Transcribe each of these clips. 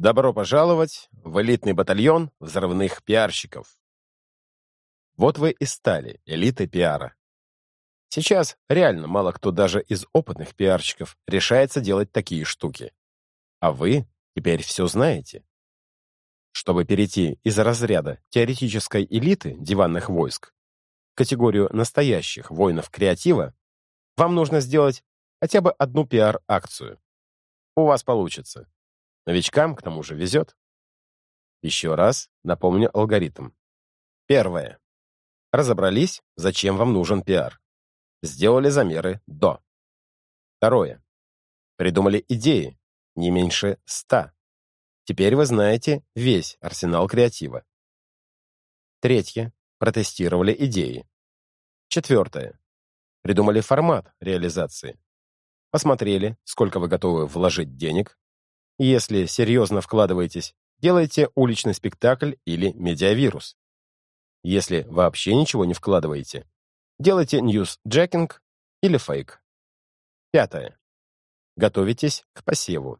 Добро пожаловать в элитный батальон взрывных пиарщиков. Вот вы и стали элитой пиара. Сейчас реально мало кто даже из опытных пиарщиков решается делать такие штуки. А вы теперь все знаете. Чтобы перейти из разряда теоретической элиты диванных войск в категорию настоящих воинов креатива, вам нужно сделать хотя бы одну пиар-акцию. У вас получится. Новичкам, к тому же, везет. Еще раз напомню алгоритм. Первое. Разобрались, зачем вам нужен пиар. Сделали замеры до. Второе. Придумали идеи, не меньше ста. Теперь вы знаете весь арсенал креатива. Третье. Протестировали идеи. Четвертое. Придумали формат реализации. Посмотрели, сколько вы готовы вложить денег. Если серьезно вкладываетесь, делайте уличный спектакль или медиавирус. Если вообще ничего не вкладываете, делайте ньюсджекинг или фейк. Пятое. Готовитесь к посеву.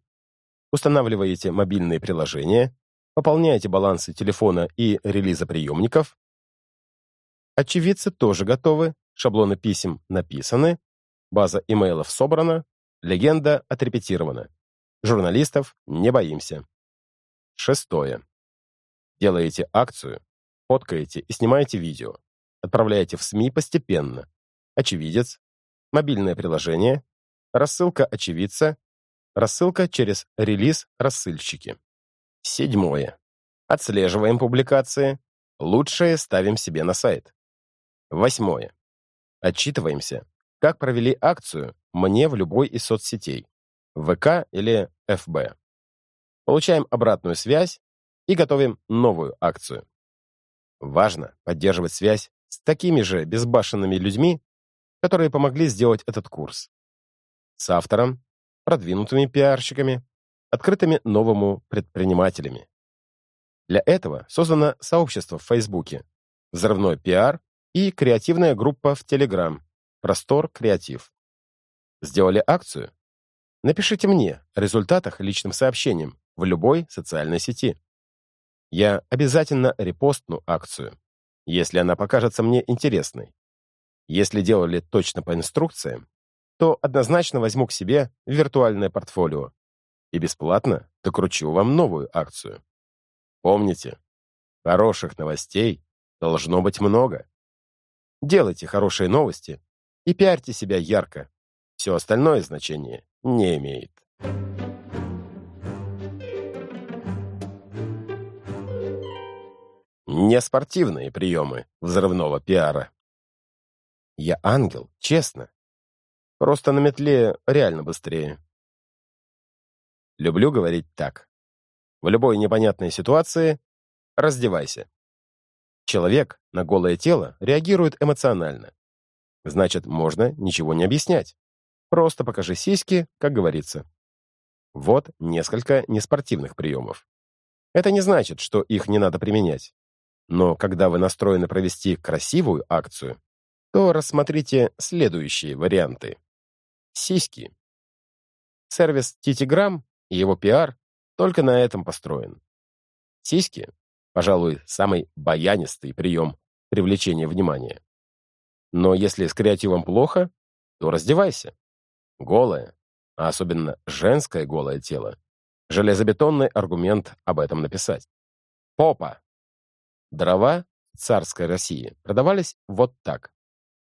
Устанавливаете мобильные приложения, пополняете балансы телефона и релиза приемников. Очевидцы тоже готовы, шаблоны писем написаны, база имейлов собрана, легенда отрепетирована. Журналистов не боимся. Шестое. Делаете акцию, фоткаете и снимаете видео. Отправляете в СМИ постепенно. Очевидец, мобильное приложение, рассылка очевидца, рассылка через релиз рассыльщики. Седьмое. Отслеживаем публикации. Лучшее ставим себе на сайт. Восьмое. Отчитываемся, как провели акцию мне в любой из соцсетей, ВК или ФБ. Получаем обратную связь и готовим новую акцию. Важно поддерживать связь с такими же безбашенными людьми, которые помогли сделать этот курс. С автором, продвинутыми пиарщиками, открытыми новому предпринимателями. Для этого создано сообщество в Фейсбуке, взрывной пиар и креативная группа в Телеграм, простор креатив. Сделали акцию? Напишите мне о результатах личным сообщением в любой социальной сети. Я обязательно репостну акцию, если она покажется мне интересной. Если делали точно по инструкциям, то однозначно возьму к себе виртуальное портфолио и бесплатно докручу вам новую акцию. Помните, хороших новостей должно быть много. Делайте хорошие новости и пиарьте себя ярко. Все остальное значение не имеет. Неспортивные приемы взрывного пиара. Я ангел, честно. Просто на метле реально быстрее. Люблю говорить так. В любой непонятной ситуации раздевайся. Человек на голое тело реагирует эмоционально. Значит, можно ничего не объяснять. Просто покажи сиськи, как говорится. Вот несколько неспортивных приемов. Это не значит, что их не надо применять. Но когда вы настроены провести красивую акцию, то рассмотрите следующие варианты. Сиськи. Сервис Титиграм и его пиар только на этом построен. Сиськи, пожалуй, самый баянистый прием привлечения внимания. Но если с креативом плохо, то раздевайся. Голое, а особенно женское голое тело, железобетонный аргумент об этом написать. Попа. Дрова в царской России продавались вот так.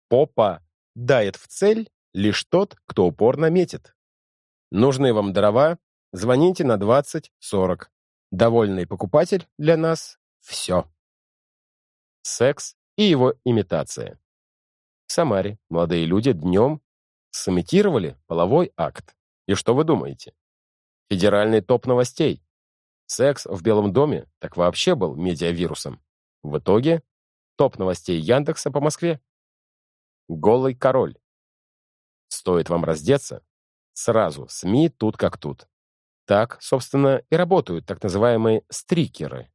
Попа дает в цель лишь тот, кто упорно метит. Нужны вам дрова, звоните на 20-40. Довольный покупатель для нас — все. Секс и его имитация. В Самаре молодые люди днем сымитировали половой акт. И что вы думаете? Федеральный топ новостей. Секс в Белом доме так вообще был медиавирусом. В итоге топ новостей Яндекса по Москве. Голый король. Стоит вам раздеться, сразу СМИ тут как тут. Так, собственно, и работают так называемые стрикеры.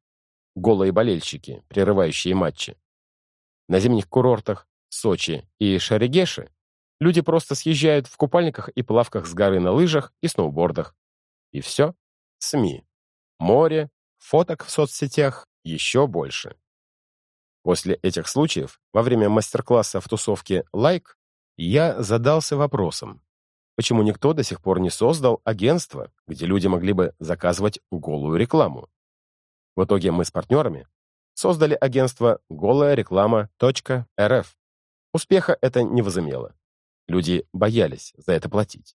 Голые болельщики, прерывающие матчи. На зимних курортах Сочи и Шаригеши Люди просто съезжают в купальниках и плавках с горы на лыжах и сноубордах. И все. СМИ. Море, фоток в соцсетях еще больше. После этих случаев, во время мастер-класса в тусовке «Лайк», я задался вопросом, почему никто до сих пор не создал агентство, где люди могли бы заказывать голую рекламу. В итоге мы с партнерами создали агентство голая реклама.рф. Успеха это не возымело. Люди боялись за это платить.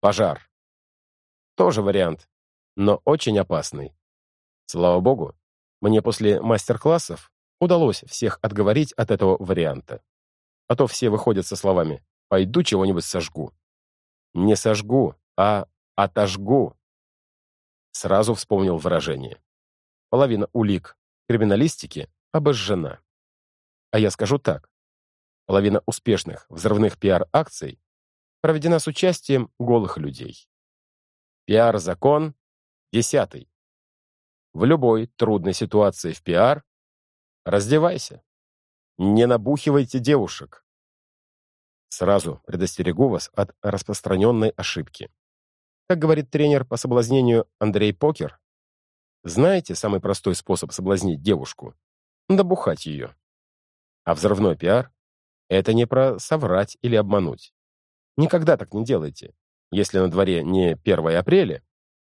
Пожар. Тоже вариант, но очень опасный. Слава богу, мне после мастер-классов удалось всех отговорить от этого варианта. А то все выходят со словами «пойду чего-нибудь сожгу». Не сожгу, а отожгу. Сразу вспомнил выражение. Половина улик криминалистики обожжена. А я скажу так. Половина успешных взрывных пиар-акций проведена с участием голых людей. Пиар-закон десятый. В любой трудной ситуации в пиар раздевайся. Не набухивайте девушек. Сразу предостерегу вас от распространенной ошибки. Как говорит тренер по соблазнению Андрей Покер, знаете самый простой способ соблазнить девушку? Набухать ее. А взрывной пиар — это не про соврать или обмануть. Никогда так не делайте, если на дворе не 1 апреля,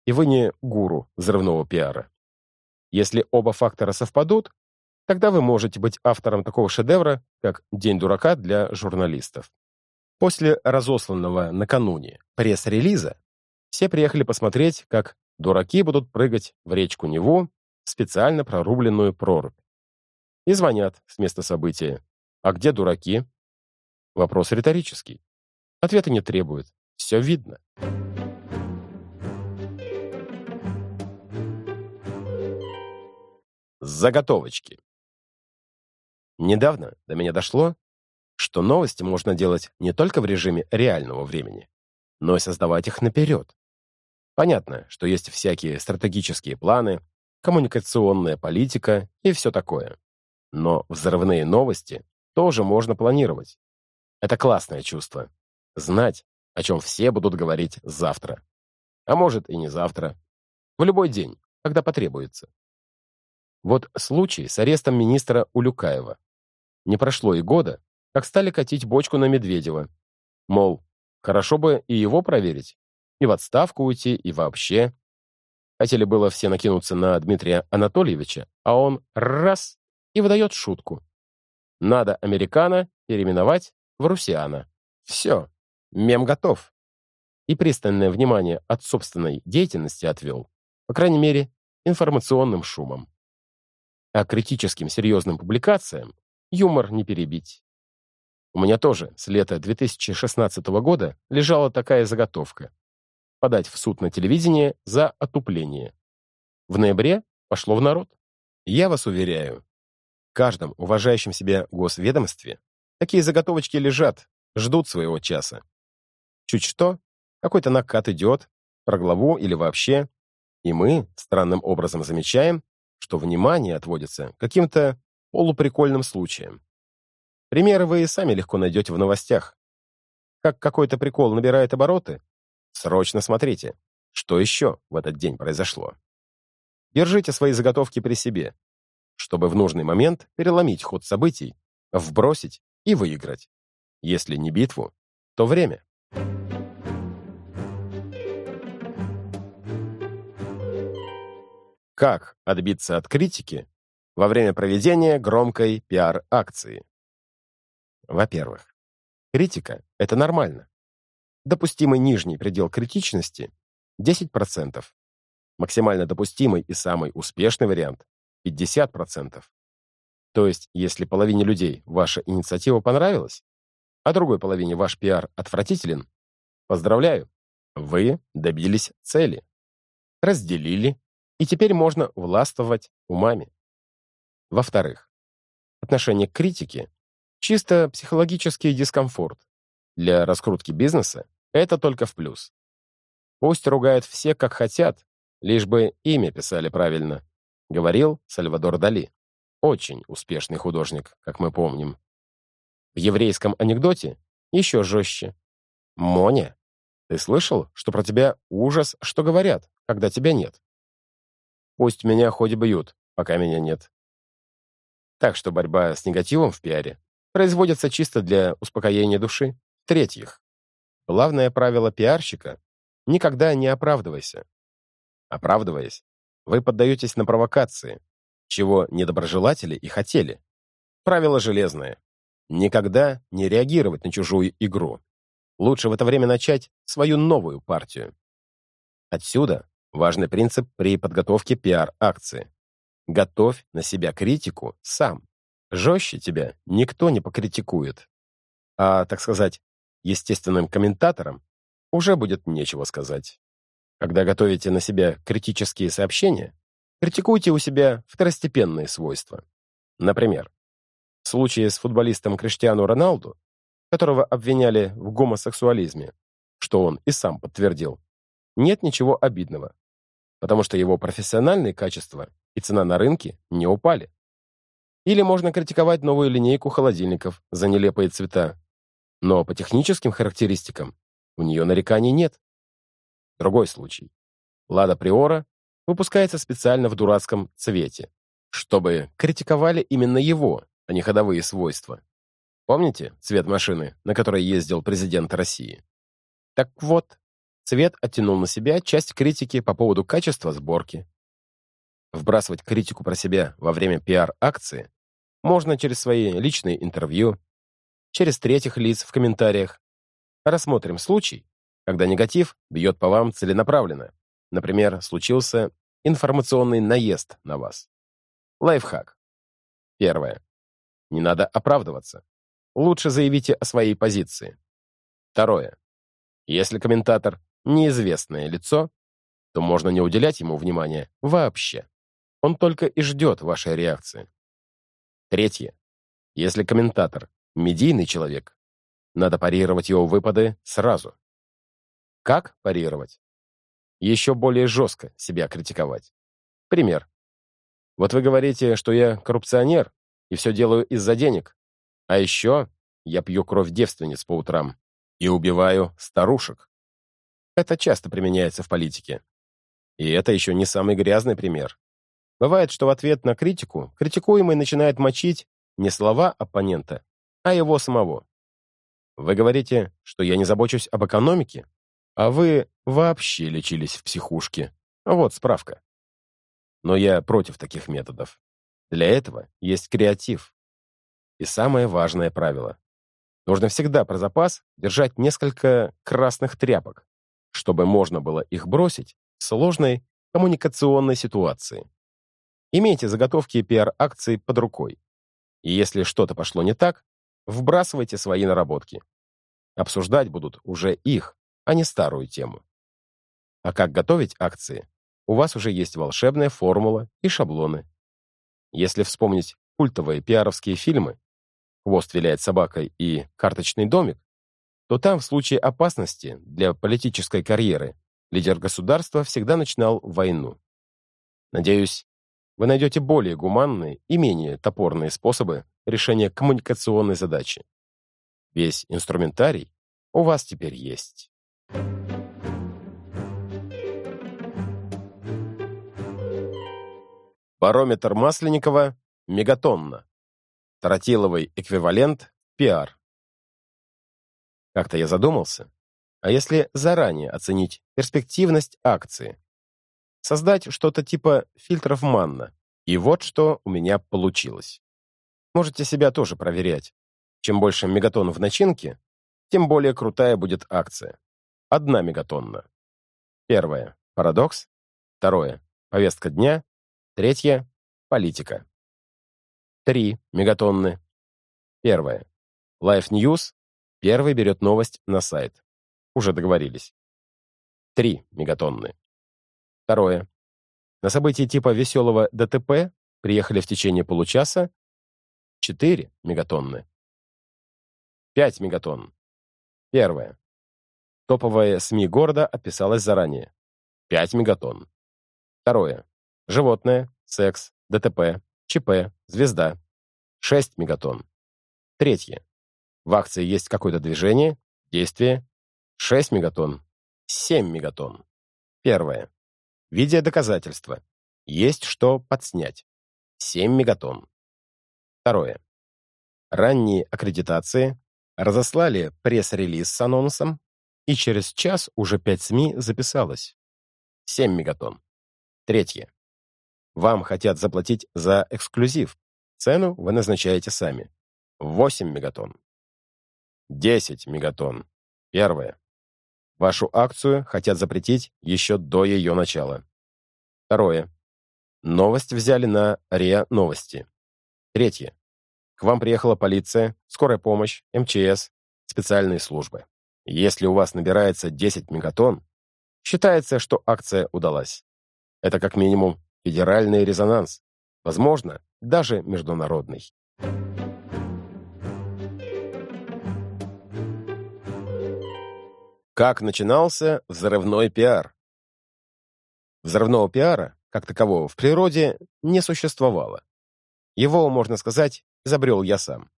и вы не гуру взрывного пиара. Если оба фактора совпадут, тогда вы можете быть автором такого шедевра, как «День дурака» для журналистов. После разосланного накануне пресс-релиза все приехали посмотреть, как дураки будут прыгать в речку Неву в специально прорубленную прорубь. И звонят с места события. А где дураки? Вопрос риторический. Ответа не требует. Все видно. Заготовочки. Недавно до меня дошло, что новости можно делать не только в режиме реального времени, но и создавать их наперед. Понятно, что есть всякие стратегические планы, коммуникационная политика и все такое. Но взрывные новости тоже можно планировать. Это классное чувство. Знать, о чем все будут говорить завтра. А может и не завтра. В любой день, когда потребуется. Вот случай с арестом министра Улюкаева. Не прошло и года, как стали катить бочку на Медведева. Мол, хорошо бы и его проверить, и в отставку уйти, и вообще. Хотели было все накинуться на Дмитрия Анатольевича, а он раз и выдает шутку. Надо американо переименовать в русиана. Все, мем готов. И пристальное внимание от собственной деятельности отвел, по крайней мере, информационным шумом. А критическим серьезным публикациям юмор не перебить. У меня тоже с лета 2016 года лежала такая заготовка — подать в суд на телевидение за отупление. В ноябре пошло в народ. Я вас уверяю, в каждом уважающем себя госведомстве такие заготовочки лежат, ждут своего часа. Чуть что, какой-то накат идет, про главу или вообще, и мы странным образом замечаем, что внимание отводится каким-то полуприкольным случаям. Примеры вы и сами легко найдете в новостях. Как какой-то прикол набирает обороты, срочно смотрите, что еще в этот день произошло. Держите свои заготовки при себе, чтобы в нужный момент переломить ход событий, вбросить и выиграть. Если не битву, то время. Как отбиться от критики во время проведения громкой пиар-акции? Во-первых, критика — это нормально. Допустимый нижний предел критичности — 10%. Максимально допустимый и самый успешный вариант — 50%. То есть, если половине людей ваша инициатива понравилась, а другой половине ваш пиар отвратителен, поздравляю, вы добились цели. Разделили и теперь можно властвовать умами. Во-вторых, отношение к критике — чисто психологический дискомфорт. Для раскрутки бизнеса это только в плюс. Пусть ругают все, как хотят, лишь бы имя писали правильно, говорил Сальвадор Дали. Очень успешный художник, как мы помним. В еврейском анекдоте еще жестче. «Моня, ты слышал, что про тебя ужас, что говорят, когда тебя нет?» Пусть меня хоть бьют, пока меня нет. Так что борьба с негативом в пиаре производится чисто для успокоения души. В-третьих, главное правило пиарщика — никогда не оправдывайся. Оправдываясь, вы поддаетесь на провокации, чего недоброжелатели и хотели. Правило железное. Никогда не реагировать на чужую игру. Лучше в это время начать свою новую партию. Отсюда важный принцип при подготовке пиар-акции. Готовь на себя критику сам. Жестче тебя никто не покритикует. А, так сказать, естественным комментаторам уже будет нечего сказать. Когда готовите на себя критические сообщения, критикуйте у себя второстепенные свойства. Например, в случае с футболистом Криштиану Роналду, которого обвиняли в гомосексуализме, что он и сам подтвердил, нет ничего обидного, потому что его профессиональные качества и цена на рынке не упали. Или можно критиковать новую линейку холодильников за нелепые цвета, но по техническим характеристикам у нее нареканий нет. Другой случай. Лада Приора выпускается специально в дурацком цвете, чтобы критиковали именно его, а не ходовые свойства. Помните цвет машины, на которой ездил президент России? Так вот, цвет оттянул на себя часть критики по поводу качества сборки, Вбрасывать критику про себя во время пиар-акции можно через свои личные интервью, через третьих лиц в комментариях. Рассмотрим случай, когда негатив бьет по вам целенаправленно. Например, случился информационный наезд на вас. Лайфхак. Первое. Не надо оправдываться. Лучше заявите о своей позиции. Второе. Если комментатор — неизвестное лицо, то можно не уделять ему внимания вообще. Он только и ждет вашей реакции. Третье. Если комментатор — медийный человек, надо парировать его выпады сразу. Как парировать? Еще более жестко себя критиковать. Пример. Вот вы говорите, что я коррупционер и все делаю из-за денег. А еще я пью кровь девственниц по утрам и убиваю старушек. Это часто применяется в политике. И это еще не самый грязный пример. Бывает, что в ответ на критику критикуемый начинает мочить не слова оппонента, а его самого. Вы говорите, что я не забочусь об экономике, а вы вообще лечились в психушке. Вот справка. Но я против таких методов. Для этого есть креатив. И самое важное правило. Нужно всегда про запас держать несколько красных тряпок, чтобы можно было их бросить в сложной коммуникационной ситуации. Имейте заготовки пиар-акций под рукой. И если что-то пошло не так, вбрасывайте свои наработки. Обсуждать будут уже их, а не старую тему. А как готовить акции? У вас уже есть волшебная формула и шаблоны. Если вспомнить культовые пиаровские фильмы «Хвост виляет собакой» и «Карточный домик», то там в случае опасности для политической карьеры лидер государства всегда начинал войну. Надеюсь, вы найдете более гуманные и менее топорные способы решения коммуникационной задачи. Весь инструментарий у вас теперь есть. Барометр Масленникова – мегатонна. Тротиловый эквивалент – пиар. Как-то я задумался, а если заранее оценить перспективность акции, создать что-то типа фильтров манна. И вот что у меня получилось. Можете себя тоже проверять. Чем больше мегатонн в начинке, тем более крутая будет акция. Одна мегатонна. Первое — парадокс. Второе — повестка дня. Третье — политика. Три мегатонны. Первое. Life News. Первый берет новость на сайт. Уже договорились. Три мегатонны. Второе. На событии типа веселого ДТП приехали в течение получаса 4 мегатонны. 5 мегатонн. Первое. Топовая СМИ города отписалась заранее. 5 мегатонн. Второе. Животное, секс, ДТП, ЧП, звезда. 6 мегатонн. Третье. В акции есть какое-то движение, действие. 6 мегатонн. 7 мегатонн. Первое. Видеодоказательства. Есть что подснять. 7 мегатонн. Второе. Ранние аккредитации разослали пресс-релиз с анонсом, и через час уже 5 СМИ записалось. 7 мегатонн. Третье. Вам хотят заплатить за эксклюзив. Цену вы назначаете сами. 8 мегатонн. 10 мегатонн. Первое. Вашу акцию хотят запретить еще до ее начала. Второе. Новость взяли на РИА Новости. Третье. К вам приехала полиция, скорая помощь, МЧС, специальные службы. Если у вас набирается 10 мегатонн, считается, что акция удалась. Это как минимум федеральный резонанс, возможно, даже международный. Как начинался взрывной пиар? Взрывного пиара, как такового, в природе не существовало. Его, можно сказать, изобрел я сам.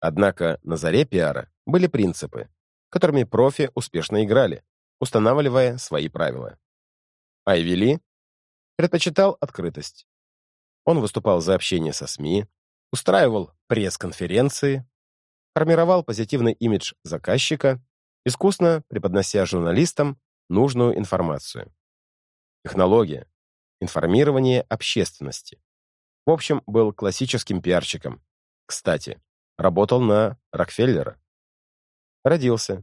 Однако на заре пиара были принципы, которыми профи успешно играли, устанавливая свои правила. Айвели предпочитал открытость. Он выступал за общение со СМИ, устраивал пресс-конференции, формировал позитивный имидж заказчика, искусно преподнося журналистам нужную информацию. Технология, информирование общественности. В общем, был классическим пиарщиком. Кстати, работал на Рокфеллера. Родился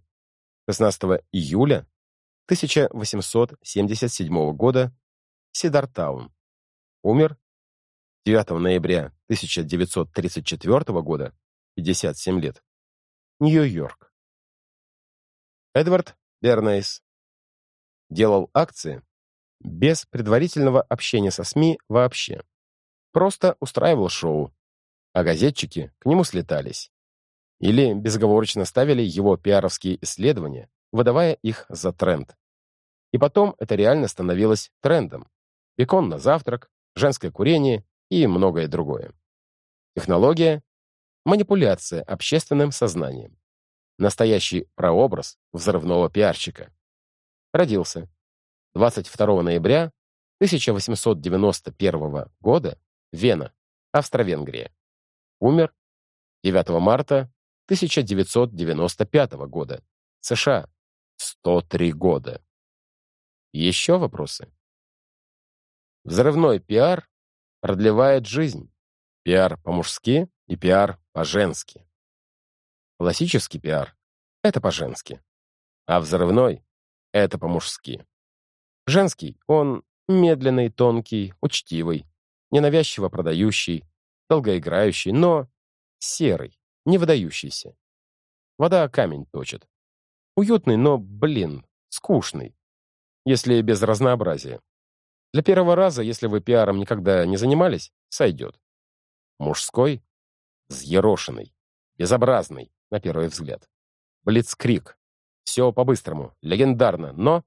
16 июля 1877 года Сидартаун. Умер 9 ноября 1934 года, 57 лет. Нью-Йорк. Эдвард Бернейс делал акции без предварительного общения со СМИ вообще. Просто устраивал шоу, а газетчики к нему слетались. Или безоговорочно ставили его пиаровские исследования, выдавая их за тренд. И потом это реально становилось трендом. Бекон на завтрак, женское курение и многое другое. Технология — манипуляция общественным сознанием. Настоящий прообраз взрывного пиарщика. Родился 22 ноября 1891 года, Вена, Австро-Венгрия. Умер 9 марта 1995 года, США, 103 года. Еще вопросы? Взрывной пиар продлевает жизнь. Пиар по-мужски и пиар по-женски. Классический пиар — это по-женски, а взрывной — это по-мужски. Женский, он медленный, тонкий, учтивый, ненавязчиво продающий, долгоиграющий, но серый, не выдающийся. Вода камень точит. Уютный, но, блин, скучный, если без разнообразия. Для первого раза, если вы пиаром никогда не занимались, сойдет. Мужской — взъерошенный, безобразный, на первый взгляд. Блицкрик. Все по-быстрому, легендарно, но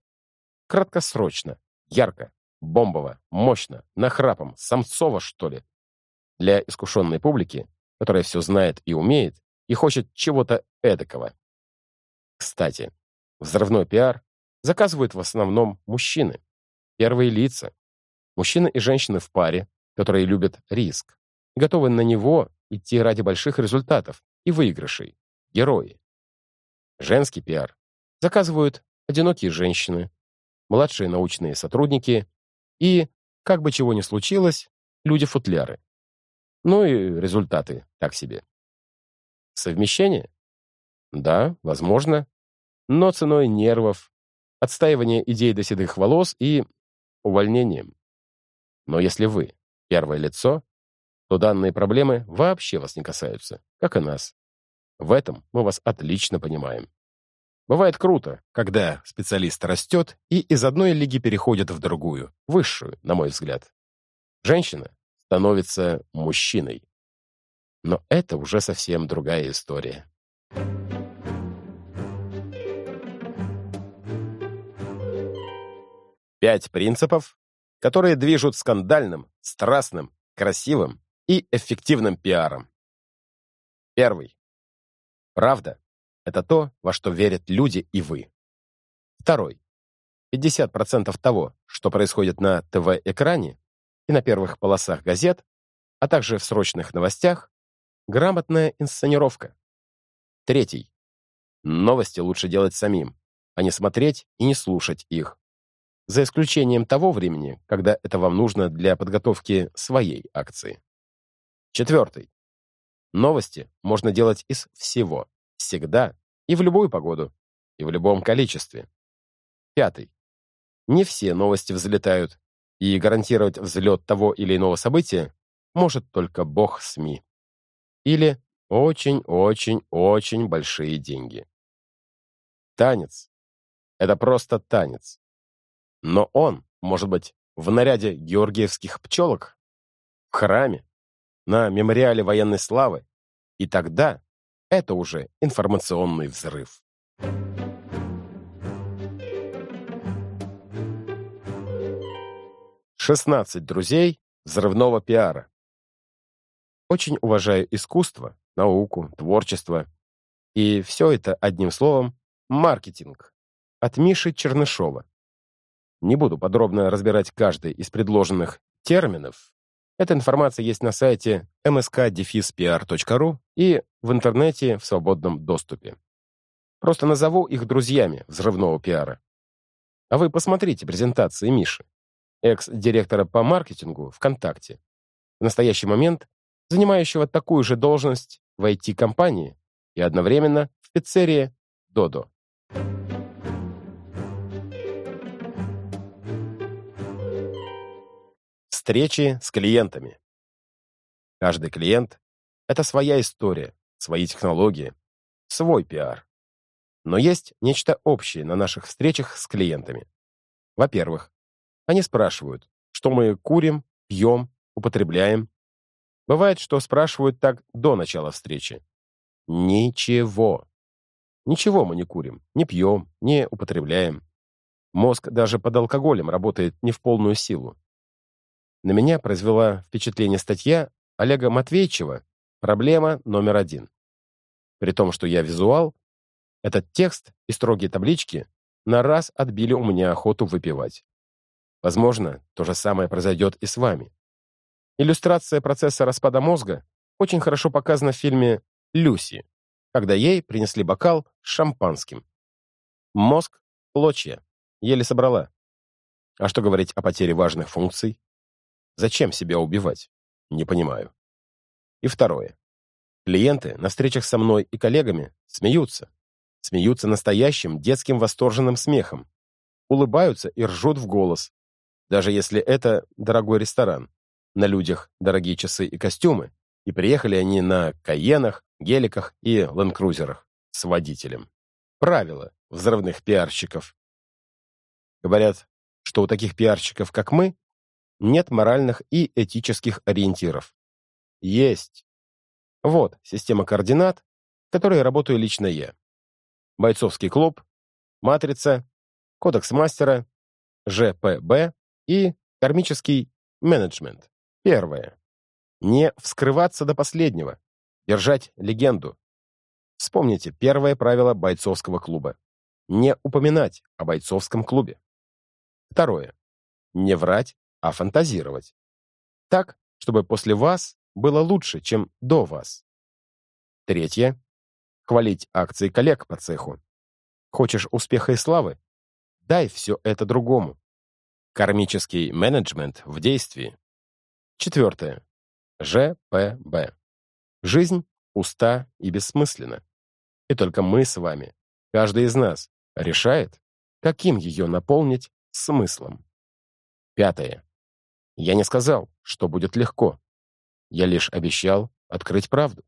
краткосрочно, ярко, бомбово, мощно, нахрапом, самцово, что ли. Для искушенной публики, которая все знает и умеет, и хочет чего-то эдакого. Кстати, взрывной пиар заказывают в основном мужчины первые лица. Мужчины и женщины в паре, которые любят риск, готовы на него идти ради больших результатов и выигрышей, герои. Женский пиар заказывают одинокие женщины, младшие научные сотрудники и, как бы чего ни случилось, люди-футляры. Ну и результаты так себе. Совмещение? Да, возможно, но ценой нервов, отстаивания идей до седых волос и увольнением. Но если вы первое лицо, то данные проблемы вообще вас не касаются, как и нас. В этом мы вас отлично понимаем. Бывает круто, когда специалист растет и из одной лиги переходит в другую, высшую, на мой взгляд. Женщина становится мужчиной. Но это уже совсем другая история. Пять принципов, которые движут скандальным, страстным, красивым и эффективным пиаром. Первый. Правда — это то, во что верят люди и вы. Второй. 50% того, что происходит на ТВ-экране, и на первых полосах газет, а также в срочных новостях, грамотная инсценировка. Третий. Новости лучше делать самим, а не смотреть и не слушать их. За исключением того времени, когда это вам нужно для подготовки своей акции. Четвертый. Новости можно делать из всего, всегда и в любую погоду, и в любом количестве. Пятый. Не все новости взлетают, и гарантировать взлет того или иного события может только бог СМИ. Или очень-очень-очень большие деньги. Танец — это просто танец. Но он, может быть, в наряде георгиевских пчелок, в храме, на мемориале военной славы, и тогда это уже информационный взрыв. Шестнадцать друзей взрывного пиара. Очень уважаю искусство, науку, творчество. И все это, одним словом, маркетинг. От Миши Чернышова. Не буду подробно разбирать каждый из предложенных терминов. Эта информация есть на сайте msk-pr.ru и в интернете в свободном доступе. Просто назову их друзьями взрывного пиара. А вы посмотрите презентации Миши, экс-директора по маркетингу ВКонтакте, в настоящий момент занимающего такую же должность в IT-компании и одновременно в пиццерии «Додо». Встречи с клиентами. Каждый клиент — это своя история, свои технологии, свой пиар. Но есть нечто общее на наших встречах с клиентами. Во-первых, они спрашивают, что мы курим, пьем, употребляем. Бывает, что спрашивают так до начала встречи. Ничего. Ничего мы не курим, не пьем, не употребляем. Мозг даже под алкоголем работает не в полную силу. На меня произвела впечатление статья Олега Матвейчева «Проблема номер один». При том, что я визуал, этот текст и строгие таблички на раз отбили у меня охоту выпивать. Возможно, то же самое произойдет и с вами. Иллюстрация процесса распада мозга очень хорошо показана в фильме «Люси», когда ей принесли бокал с шампанским. Мозг — клочья, еле собрала. А что говорить о потере важных функций? Зачем себя убивать? Не понимаю. И второе. Клиенты на встречах со мной и коллегами смеются. Смеются настоящим детским восторженным смехом. Улыбаются и ржут в голос. Даже если это дорогой ресторан. На людях дорогие часы и костюмы. И приехали они на Каенах, Геликах и Ланкрузерах с водителем. Правило взрывных пиарщиков. Говорят, что у таких пиарщиков, как мы, нет моральных и этических ориентиров. Есть. Вот система координат, в которой работаю лично я. Бойцовский клуб, матрица, кодекс мастера, ЖПБ и кармический менеджмент. Первое. Не вскрываться до последнего. Держать легенду. Вспомните первое правило бойцовского клуба. Не упоминать о бойцовском клубе. Второе. Не врать а фантазировать. Так, чтобы после вас было лучше, чем до вас. Третье. Хвалить акции коллег по цеху. Хочешь успеха и славы? Дай все это другому. Кармический менеджмент в действии. Четвертое. ЖПБ. Жизнь пуста и бессмысленна. И только мы с вами, каждый из нас, решает, каким ее наполнить смыслом. Пятое. Я не сказал, что будет легко. Я лишь обещал открыть правду.